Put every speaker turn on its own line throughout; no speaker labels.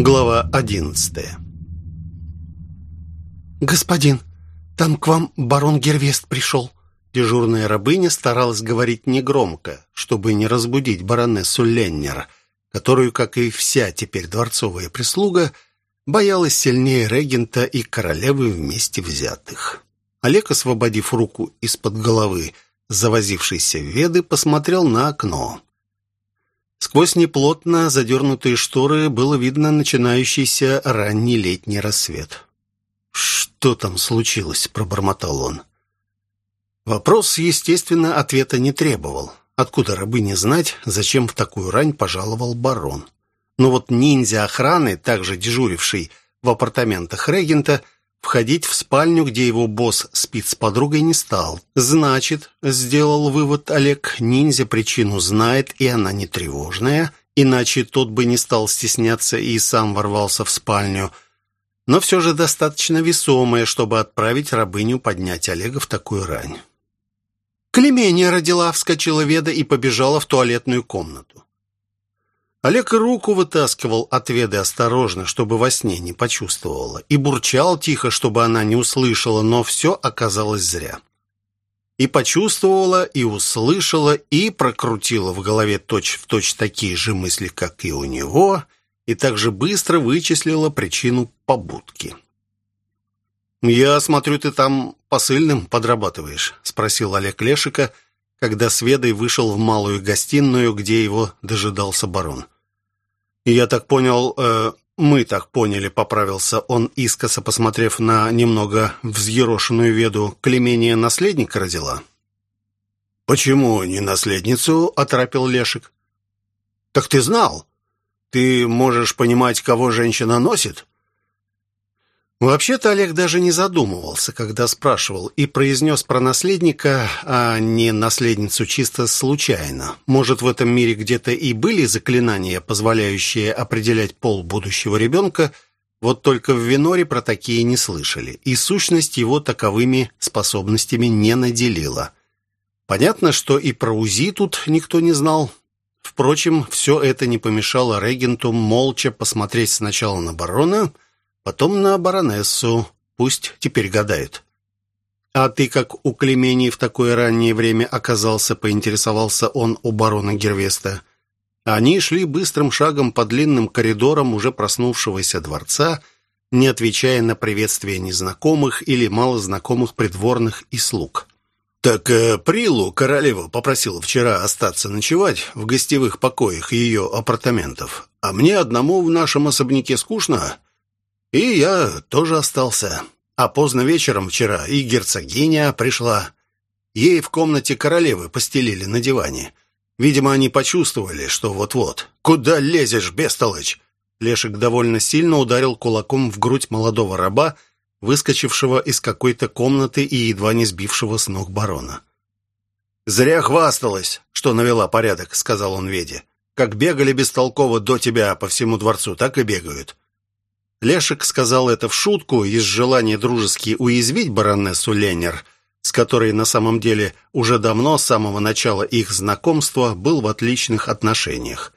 Глава одиннадцатая
«Господин, там к вам барон Гервест пришел».
Дежурная рабыня старалась говорить негромко, чтобы не разбудить баронессу Леннер, которую, как и вся теперь дворцовая прислуга, боялась сильнее регента и королевы вместе взятых. Олег, освободив руку из-под головы завозившейся веды, посмотрел на окно. Сквозь неплотно задернутые шторы было видно начинающийся ранний летний рассвет. «Что там случилось?» — пробормотал он. Вопрос, естественно, ответа не требовал. Откуда рабы не знать, зачем в такую рань пожаловал барон? Но вот ниндзя охраны, также дежуривший в апартаментах регента, входить в спальню, где его босс спит с подругой, не стал. Значит, сделал вывод Олег, ниндзя причину знает, и она не тревожная, иначе тот бы не стал стесняться и сам ворвался в спальню – но все же достаточно весомое, чтобы отправить рабыню поднять Олега в такую рань. Клемения родила, вскочила Веда и побежала в туалетную комнату. Олег руку вытаскивал от Веды осторожно, чтобы во сне не почувствовала, и бурчал тихо, чтобы она не услышала, но все оказалось зря. И почувствовала, и услышала, и прокрутила в голове точь-в-точь точь такие же мысли, как и у него — и также быстро вычислила причину побудки. «Я смотрю, ты там посыльным подрабатываешь?» — спросил Олег Лешика, когда Сведой вышел в малую гостиную, где его дожидался барон. «Я так понял, э, мы так поняли», — поправился он, искоса посмотрев на немного взъерошенную веду. «Клемения наследника родила?» «Почему не наследницу?» — оторопил Лешик. «Так ты знал?» Ты можешь понимать, кого женщина носит?» Вообще-то Олег даже не задумывался, когда спрашивал, и произнес про наследника, а не наследницу чисто случайно. Может, в этом мире где-то и были заклинания, позволяющие определять пол будущего ребенка, вот только в Виноре про такие не слышали, и сущность его таковыми способностями не наделила. Понятно, что и про УЗИ тут никто не знал, Впрочем, все это не помешало регенту молча посмотреть сначала на барона, потом на баронессу. Пусть теперь гадает. «А ты как у Клемении в такое раннее время оказался?» — поинтересовался он у барона Гервеста. Они шли быстрым шагом по длинным коридорам уже проснувшегося дворца, не отвечая на приветствия незнакомых или малознакомых придворных и слуг. «Так э, Прилу королева попросила вчера остаться ночевать в гостевых покоях ее апартаментов, а мне одному в нашем особняке скучно, и я тоже остался. А поздно вечером вчера и герцогиня пришла. Ей в комнате королевы постелили на диване. Видимо, они почувствовали, что вот-вот. «Куда лезешь, бестолочь?» Лешик довольно сильно ударил кулаком в грудь молодого раба, выскочившего из какой-то комнаты и едва не сбившего с ног барона. «Зря хвасталась, что навела порядок», — сказал он Веде. «Как бегали бестолково до тебя по всему дворцу, так и бегают». Лешек сказал это в шутку из желания дружески уязвить баронессу Леннер, с которой на самом деле уже давно, с самого начала их знакомства, был в отличных отношениях.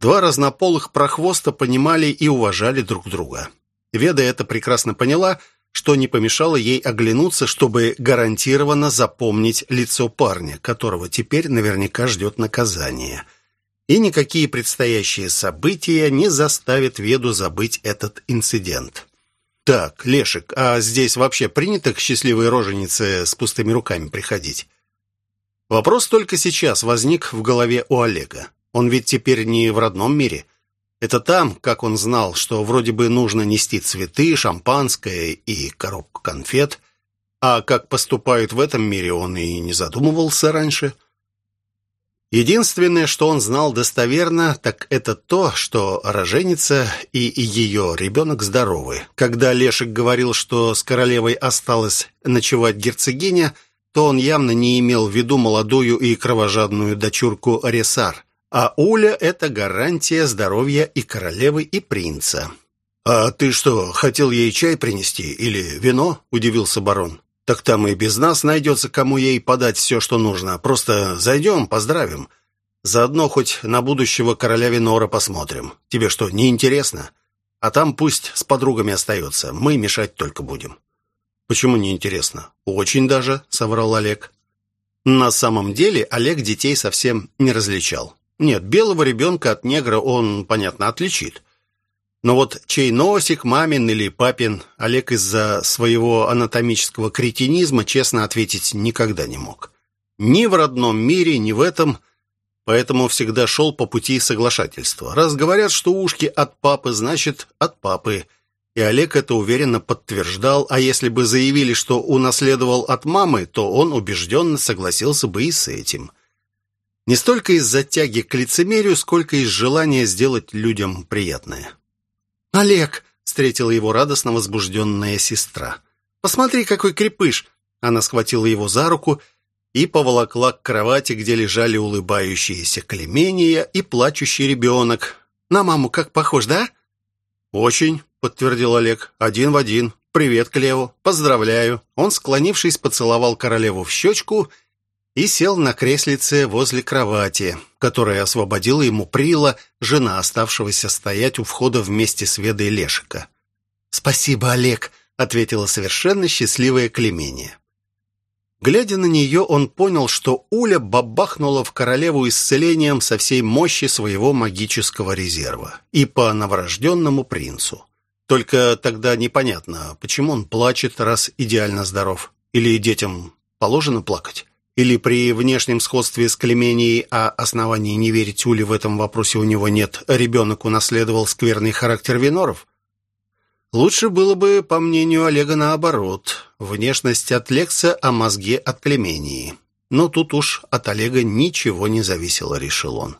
Два разнополых прохвоста понимали и уважали друг друга. Веда это прекрасно поняла — что не помешало ей оглянуться, чтобы гарантированно запомнить лицо парня, которого теперь наверняка ждет наказание. И никакие предстоящие события не заставят Веду забыть этот инцидент. «Так, Лешик, а здесь вообще принято к счастливой роженице с пустыми руками приходить?» Вопрос только сейчас возник в голове у Олега. Он ведь теперь не в родном мире – это там, как он знал, что вроде бы нужно нести цветы, шампанское и коробку конфет, а как поступают в этом мире, он и не задумывался раньше. Единственное, что он знал достоверно, так это то, что роженица и ее ребенок здоровы. Когда Лешек говорил, что с королевой осталась ночевать герцогиня, то он явно не имел в виду молодую и кровожадную дочурку Ресар. А Уля — это гарантия здоровья и королевы, и принца. «А ты что, хотел ей чай принести или вино?» — удивился барон. «Так там и без нас найдется, кому ей подать все, что нужно. Просто зайдем, поздравим. Заодно хоть на будущего короля Винора посмотрим. Тебе что, не интересно?» А там пусть с подругами остается, мы мешать только будем». «Почему не интересно?» «Очень даже», — соврал Олег. На самом деле Олег детей совсем не различал. Нет, белого ребенка от негра он, понятно, отличит. Но вот чей носик, мамин или папин, Олег из-за своего анатомического кретинизма честно ответить никогда не мог. Ни в родном мире, ни в этом, поэтому всегда шел по пути соглашательства. Раз говорят, что ушки от папы, значит, от папы. И Олег это уверенно подтверждал, а если бы заявили, что унаследовал от мамы, то он убежденно согласился бы и с этим. Не столько из-за тяги к лицемерию, сколько из желания сделать людям приятное.
«Олег!»
— встретила его радостно возбужденная сестра. «Посмотри, какой крепыш!» Она схватила его за руку и поволокла к кровати, где лежали улыбающиеся Клемения и плачущий ребенок. «На маму как похож, да?» «Очень», — подтвердил Олег. «Один в один. Привет, Клеву. Поздравляю». Он, склонившись, поцеловал королеву в щечку и сел на креслице возле кровати, которая освободила ему Прила, жена оставшегося стоять у входа вместе с Ведой Лешика.
«Спасибо, Олег», — ответила совершенно счастливая Клемения.
Глядя на нее, он понял, что Уля бабахнула в королеву исцелением со всей мощи своего магического резерва и по новорожденному принцу. Только тогда непонятно, почему он плачет, раз идеально здоров. Или детям положено плакать? Или при внешнем сходстве с Клеменией, а оснований не верить Уле в этом вопросе у него нет, ребенок унаследовал скверный характер Виноров? Лучше было бы, по мнению Олега, наоборот. Внешность от Лекса, а мозги от Клемении. Но тут уж от Олега ничего не зависело, решил он.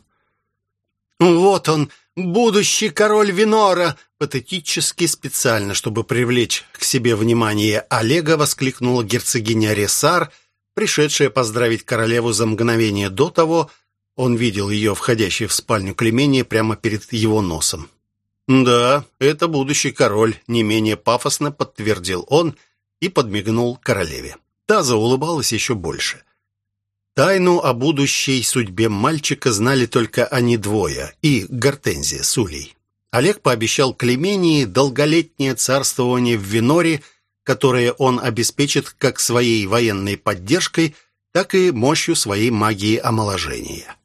«Вот он, будущий король Винора!» Патетически специально, чтобы привлечь к себе внимание Олега, воскликнула герцогиня Ресар – пришедшая поздравить королеву за мгновение до того, он видел ее, входящей в спальню Клемения, прямо перед его носом.
«Да, это будущий король», — не менее пафосно подтвердил он и подмигнул королеве. Та заулыбалась еще больше. Тайну о будущей судьбе мальчика знали только они двое и Гортензия с Улей. Олег пообещал Клемении долголетнее царствование в Виноре — которое он обеспечит как своей военной поддержкой, так и мощью своей магии омоложения.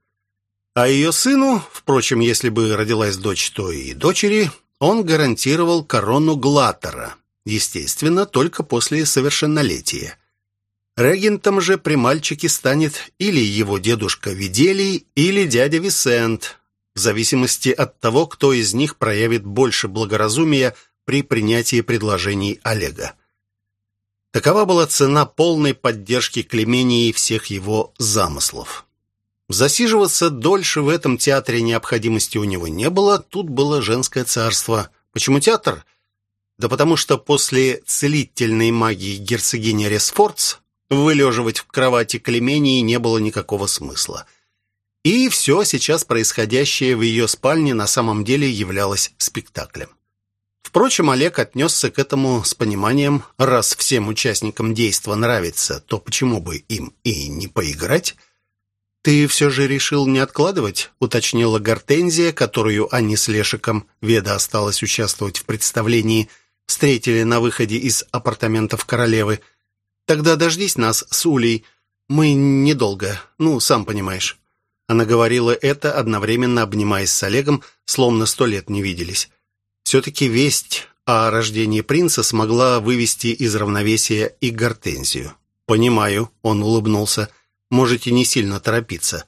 А ее сыну, впрочем, если бы родилась дочь, то и дочери, он гарантировал корону Глаттера, естественно, только после совершеннолетия. Регентом же при мальчике станет или его дедушка Виделий, или дядя Висент, в зависимости от того, кто из них проявит больше благоразумия при принятии предложений Олега. Такова была цена полной поддержки Клемении и всех его замыслов. Засиживаться дольше в этом театре необходимости у него не было, тут было женское царство. Почему театр? Да потому что после целительной магии герцогини Ресфордс вылеживать в кровати Клемении не было никакого смысла. И все сейчас происходящее в ее спальне на самом деле являлось спектаклем. Впрочем, Олег отнесся к этому с пониманием, раз всем участникам действа нравится, то почему бы им и не поиграть? «Ты все же решил не откладывать?» — уточнила Гортензия, которую они с Лешиком, Веда осталось участвовать в представлении, встретили на выходе из апартаментов королевы. «Тогда дождись нас с Улей. Мы недолго, ну, сам понимаешь». Она говорила это, одновременно обнимаясь с Олегом, словно сто лет не виделись. Все-таки весть о рождении принца смогла вывести из равновесия и гортензию. «Понимаю», — он улыбнулся, — «можете не сильно торопиться.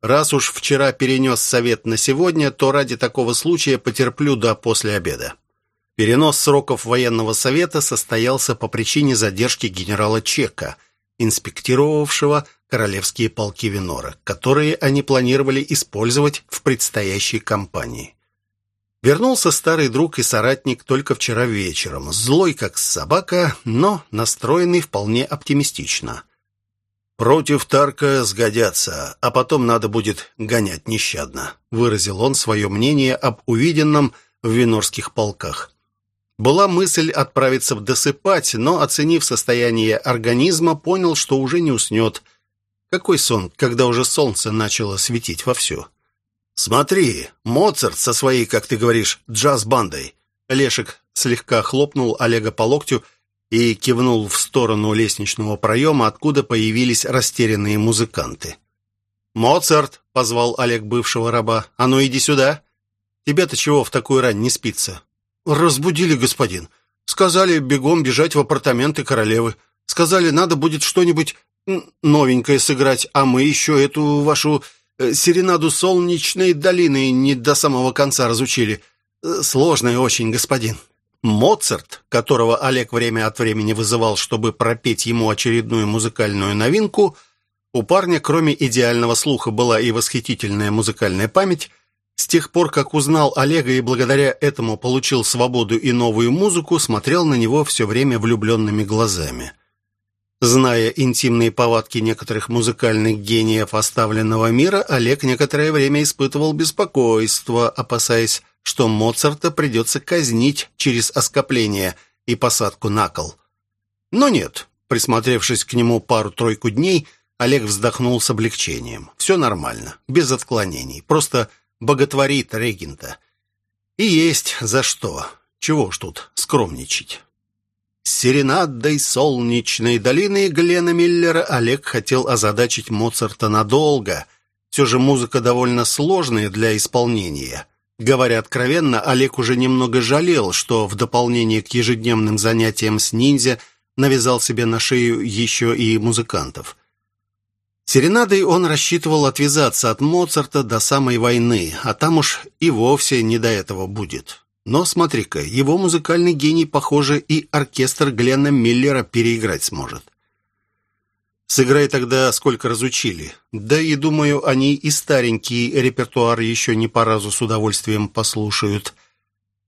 Раз уж вчера перенес совет на сегодня, то ради такого случая потерплю до после обеда». Перенос сроков военного совета состоялся по причине задержки генерала Чека, инспектировавшего королевские полки Винора, которые они планировали использовать в предстоящей кампании. Вернулся старый друг и соратник только вчера вечером, злой как собака, но настроенный вполне оптимистично. «Против Тарка сгодятся, а потом надо будет гонять нещадно», выразил он свое мнение об увиденном в винорских полках. Была мысль отправиться в досыпать, но, оценив состояние организма, понял, что уже не уснет. Какой сон, когда уже солнце начало светить вовсю? «Смотри, Моцарт со своей, как ты говоришь, джаз-бандой. Лешек слегка хлопнул Олега по локтю и кивнул в сторону лестничного проема, откуда появились растерянные музыканты. «Моцарт!» — позвал Олег бывшего раба. «А ну, иди сюда! Тебе-то чего в такую рань не спится?» «Разбудили, господин. Сказали бегом бежать в апартаменты королевы. Сказали, надо будет что-нибудь новенькое сыграть, а мы еще эту вашу серенаду солнечной долины не до самого конца разучили. Э, сложная очень, господин». Моцарт, которого Олег время от времени вызывал, чтобы пропеть ему очередную музыкальную новинку — у парня, кроме идеального слуха, была и восхитительная музыкальная память. С тех пор, как узнал Олега и благодаря этому получил свободу и новую музыку, смотрел на него все время влюбленными глазами. Зная интимные повадки некоторых музыкальных гениев оставленного мира, Олег некоторое время испытывал беспокойство, опасаясь, что Моцарта придется казнить через оскопление и посадку на кол. Но нет, присмотревшись к нему пару-тройку дней – Олег вздохнул с облегчением. Все нормально, без отклонений. Просто боготворит регента. И есть за что. Чего ж тут скромничать. Серенадой солнечной долины Глена Миллера Олег хотел озадачить Моцарта надолго. Все же музыка довольно сложная для исполнения. Говоря откровенно, Олег уже немного жалел, что в дополнение к ежедневным занятиям с ниндзя навязал себе на шею еще и музыкантов – Серенадой он рассчитывал отвязаться от Моцарта до самой войны, а там уж и вовсе не до этого будет. Но смотри-ка, его музыкальный гений, похоже, и оркестр Гленна Миллера переиграть сможет. Сыграй тогда, сколько разучили. Да и, думаю, они и старенький репертуар еще не по разу с удовольствием послушают.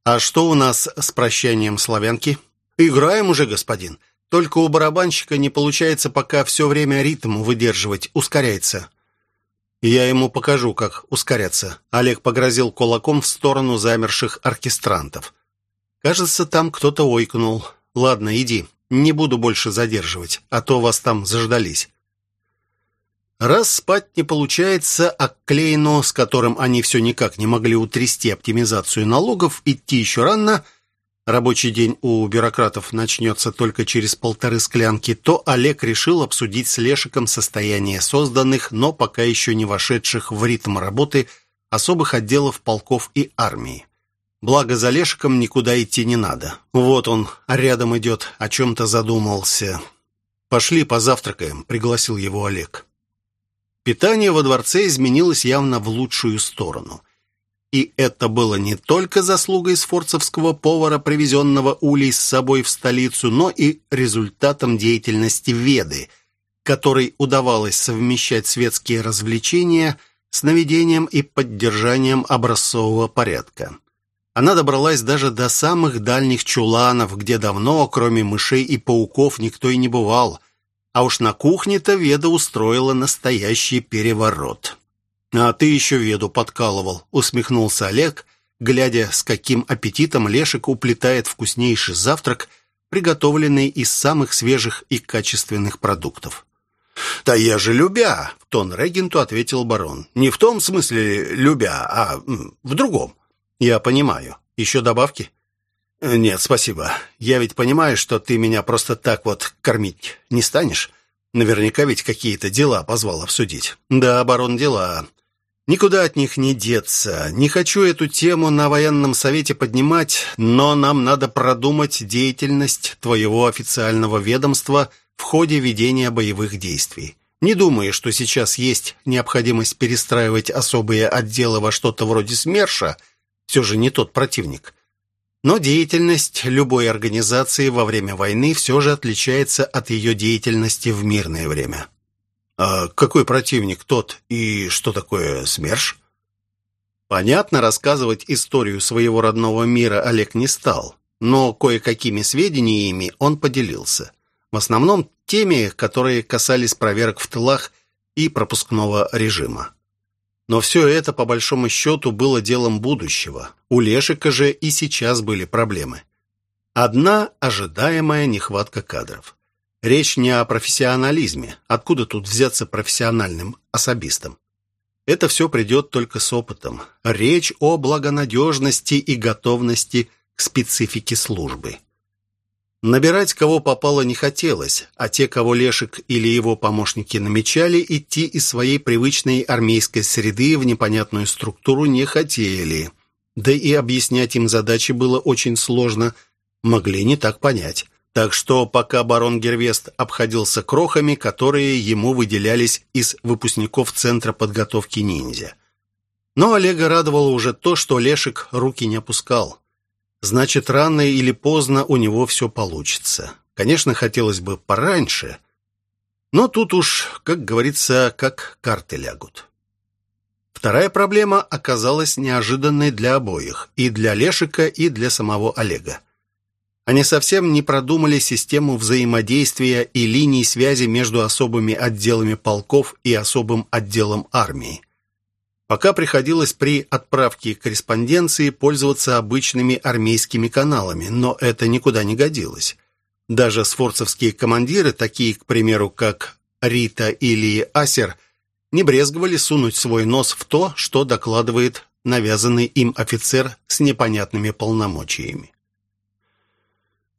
А что у нас с прощанием славянки? Играем уже, господин. Только у барабанщика не получается пока все время ритм выдерживать, ускоряется. Я ему покажу, как ускоряться. Олег погрозил кулаком в сторону замерших оркестрантов. Кажется, там кто-то ойкнул. Ладно, иди. Не буду больше задерживать, а то вас там заждались. Раз спать не получается, а к Клейну, с которым они все никак не могли утрясти оптимизацию налогов, идти еще рано, рабочий день у бюрократов начнется только через полторы склянки, то Олег решил обсудить с Лешиком состояние созданных, но пока еще не вошедших в ритм работы особых отделов полков и армии. Благо за Лешиком никуда идти не надо. Вот он, рядом идет, о чем-то задумался. «Пошли позавтракаем», — пригласил его Олег. Питание во дворце изменилось явно в лучшую сторону — и это было не только заслугой сфорцевского повара, привезенного улей с собой в столицу, но и результатом деятельности Веды, которой удавалось совмещать светские развлечения с наведением и поддержанием образцового порядка. Она добралась даже до самых дальних чуланов, где давно, кроме мышей и пауков, никто и не бывал. А уж на кухне-то Веда устроила настоящий переворот. «А ты еще веду подкалывал», — усмехнулся Олег, глядя, с каким аппетитом Лешик уплетает вкуснейший завтрак, приготовленный из самых свежих и качественных продуктов. «Да я же любя!» — в тон регенту ответил барон. «Не в том смысле любя, а в другом». «Я понимаю. Еще добавки?» «Нет, спасибо. Я ведь понимаю, что ты меня просто так вот кормить не станешь. Наверняка ведь какие-то дела позвал обсудить». «Да, барон, дела. Никуда от них не деться. Не хочу эту тему на военном совете поднимать, но нам надо продумать деятельность твоего официального ведомства в ходе ведения боевых действий. Не думаю, что сейчас есть необходимость перестраивать особые отделы во что-то вроде СМЕРШа, все же не тот противник. Но деятельность любой организации во время войны все же отличается от ее деятельности в мирное время. А какой противник тот и что такое СМЕРШ? Понятно, рассказывать историю своего родного мира Олег не стал, но кое-какими сведениями он поделился. В основном теми, которые касались проверок в тылах и пропускного режима. Но все это, по большому счету, было делом будущего. У Лешика же и сейчас были проблемы. Одна – ожидаемая нехватка кадров. Речь не о профессионализме. Откуда тут взяться профессиональным особистам? Это все придет только с опытом. Речь о благонадежности и готовности к специфике службы. Набирать кого попало не хотелось, а те, кого Лешек или его помощники намечали, идти из своей привычной армейской среды в непонятную структуру не хотели. Да и объяснять им задачи было очень сложно, могли не так понять. Так что пока барон Гервест обходился крохами, которые ему выделялись из выпускников Центра подготовки ниндзя. Но Олега радовало уже то, что Лешек руки не опускал. Значит, рано или поздно у него все получится. Конечно, хотелось бы пораньше, но тут уж, как говорится, как карты лягут. Вторая проблема оказалась неожиданной для обоих, и для Лешика, и для самого Олега. Они совсем не продумали систему взаимодействия и линий связи между особыми отделами полков и особым отделом армии. Пока приходилось при отправке корреспонденции пользоваться обычными армейскими каналами, но это никуда не годилось. Даже сфорцевские командиры, такие, к примеру, как Рита или Асер, не брезговали сунуть свой нос в то, что докладывает навязанный им офицер с непонятными полномочиями.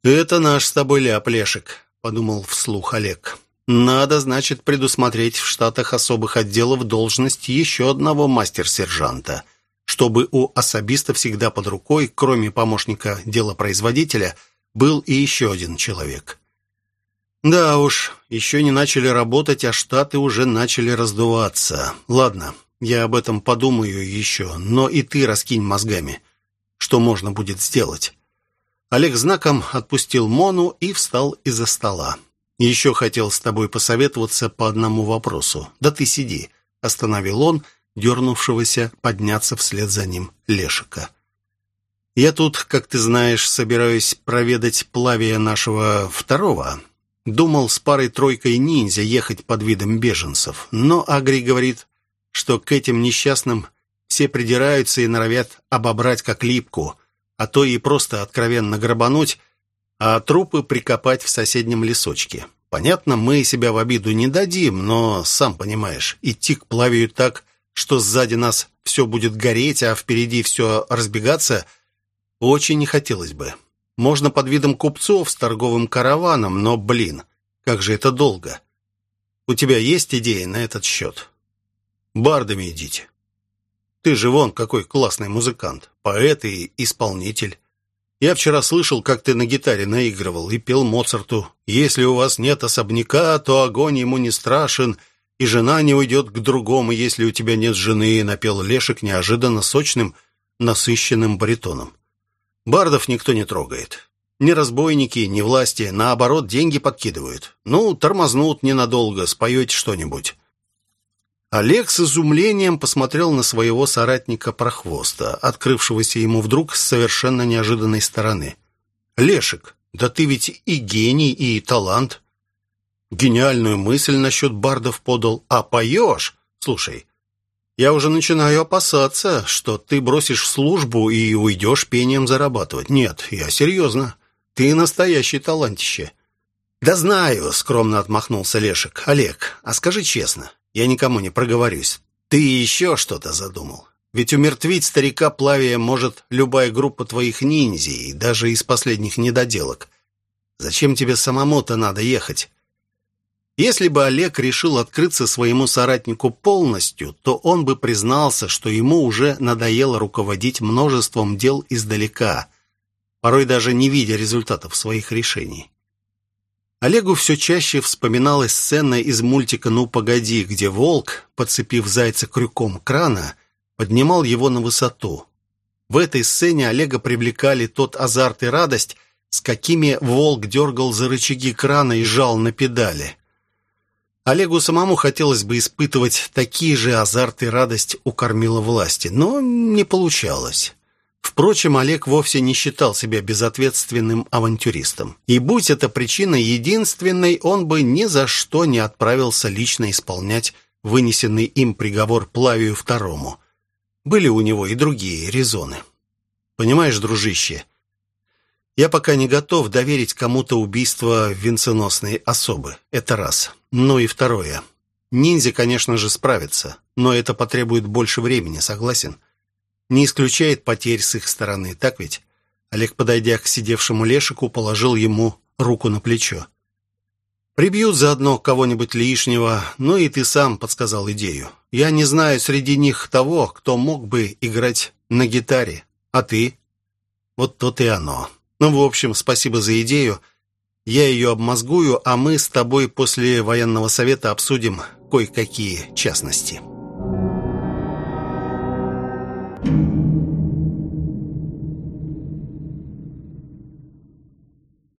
«Это наш с тобой ляп, Лешек», — подумал вслух Олег. Надо, значит, предусмотреть в штатах особых отделов должность еще одного мастер-сержанта, чтобы у особиста всегда под рукой, кроме помощника делопроизводителя, был и еще один человек. Да уж, еще не начали работать, а штаты уже начали раздуваться. Ладно, я об этом подумаю еще, но и ты раскинь мозгами, что можно будет сделать. Олег знаком отпустил Мону и встал из-за стола. Еще хотел с тобой посоветоваться по одному вопросу. Да ты сиди, остановил он, дернувшегося подняться вслед за ним Лешика. Я тут, как ты знаешь, собираюсь проведать плавия нашего второго. Думал с парой-тройкой ниндзя ехать под видом беженцев, но Агри говорит, что к этим несчастным все придираются и норовят обобрать как липку, а то и просто откровенно грабануть, а трупы прикопать в соседнем лесочке. Понятно, мы себя в обиду не дадим, но, сам понимаешь, идти к плавию так, что сзади нас все будет гореть, а впереди все разбегаться, очень не хотелось бы. Можно под видом купцов с торговым караваном, но, блин, как же это долго. У тебя есть идеи на этот счет? Бардами идите. Ты же вон какой классный музыкант, поэт и исполнитель. Я вчера слышал, как ты на гитаре наигрывал и пел Моцарту. Если у вас нет особняка, то огонь ему не страшен, и жена не уйдет к другому, если у тебя нет жены», — напел Лешек неожиданно сочным, насыщенным баритоном. «Бардов никто не трогает. Ни разбойники, ни власти, наоборот, деньги подкидывают. Ну, тормознут ненадолго, споете что-нибудь». Олег с изумлением посмотрел на своего соратника Прохвоста, открывшегося ему вдруг с совершенно неожиданной стороны. «Лешек, да ты ведь и гений, и талант. Гениальную мысль насчет бардов подал, а поешь? Слушай, я уже начинаю опасаться, что ты бросишь службу и уйдешь пением зарабатывать. Нет, я серьезно. Ты настоящий талантище». «Да знаю», — скромно отмахнулся Лешек. «Олег, а скажи честно, я никому не проговорюсь. Ты еще что-то задумал. Ведь умертвить старика Плавия может любая группа твоих ниндзей, даже из последних недоделок. Зачем тебе самому-то надо ехать? Если бы Олег решил открыться своему соратнику полностью, то он бы признался, что ему уже надоело руководить множеством дел издалека, порой даже не видя результатов своих решений. Олегу все чаще вспоминалась сцена из мультика «Ну, погоди», где волк, подцепив зайца крюком крана, поднимал его на высоту. В этой сцене Олега привлекали тот азарт и радость, с какими волк дергал за рычаги крана и жал на педали. Олегу самому хотелось бы испытывать такие же азарт и радость у кормила власти, но не получалось. Впрочем, Олег вовсе не считал себя безответственным авантюристом. И будь эта причина единственной, он бы ни за что не отправился лично исполнять вынесенный им приговор Плавию Второму. Были у него и другие резоны. Понимаешь, дружище, я пока не готов доверить кому-то убийство венценосной особы. Это раз. Ну и второе. Ниндзя, конечно же, справится, но это потребует больше времени, согласен? Не исключает потерь с их стороны, так ведь? Олег, подойдя к сидевшему Лешику, положил ему руку на плечо. «Прибьют заодно кого-нибудь лишнего, ну и ты сам подсказал идею. Я не знаю среди них того, кто мог бы играть на гитаре. А ты?» «Вот то и оно. Ну, в общем, спасибо за идею. Я ее обмозгую, а мы с тобой после военного совета обсудим кое-какие частности».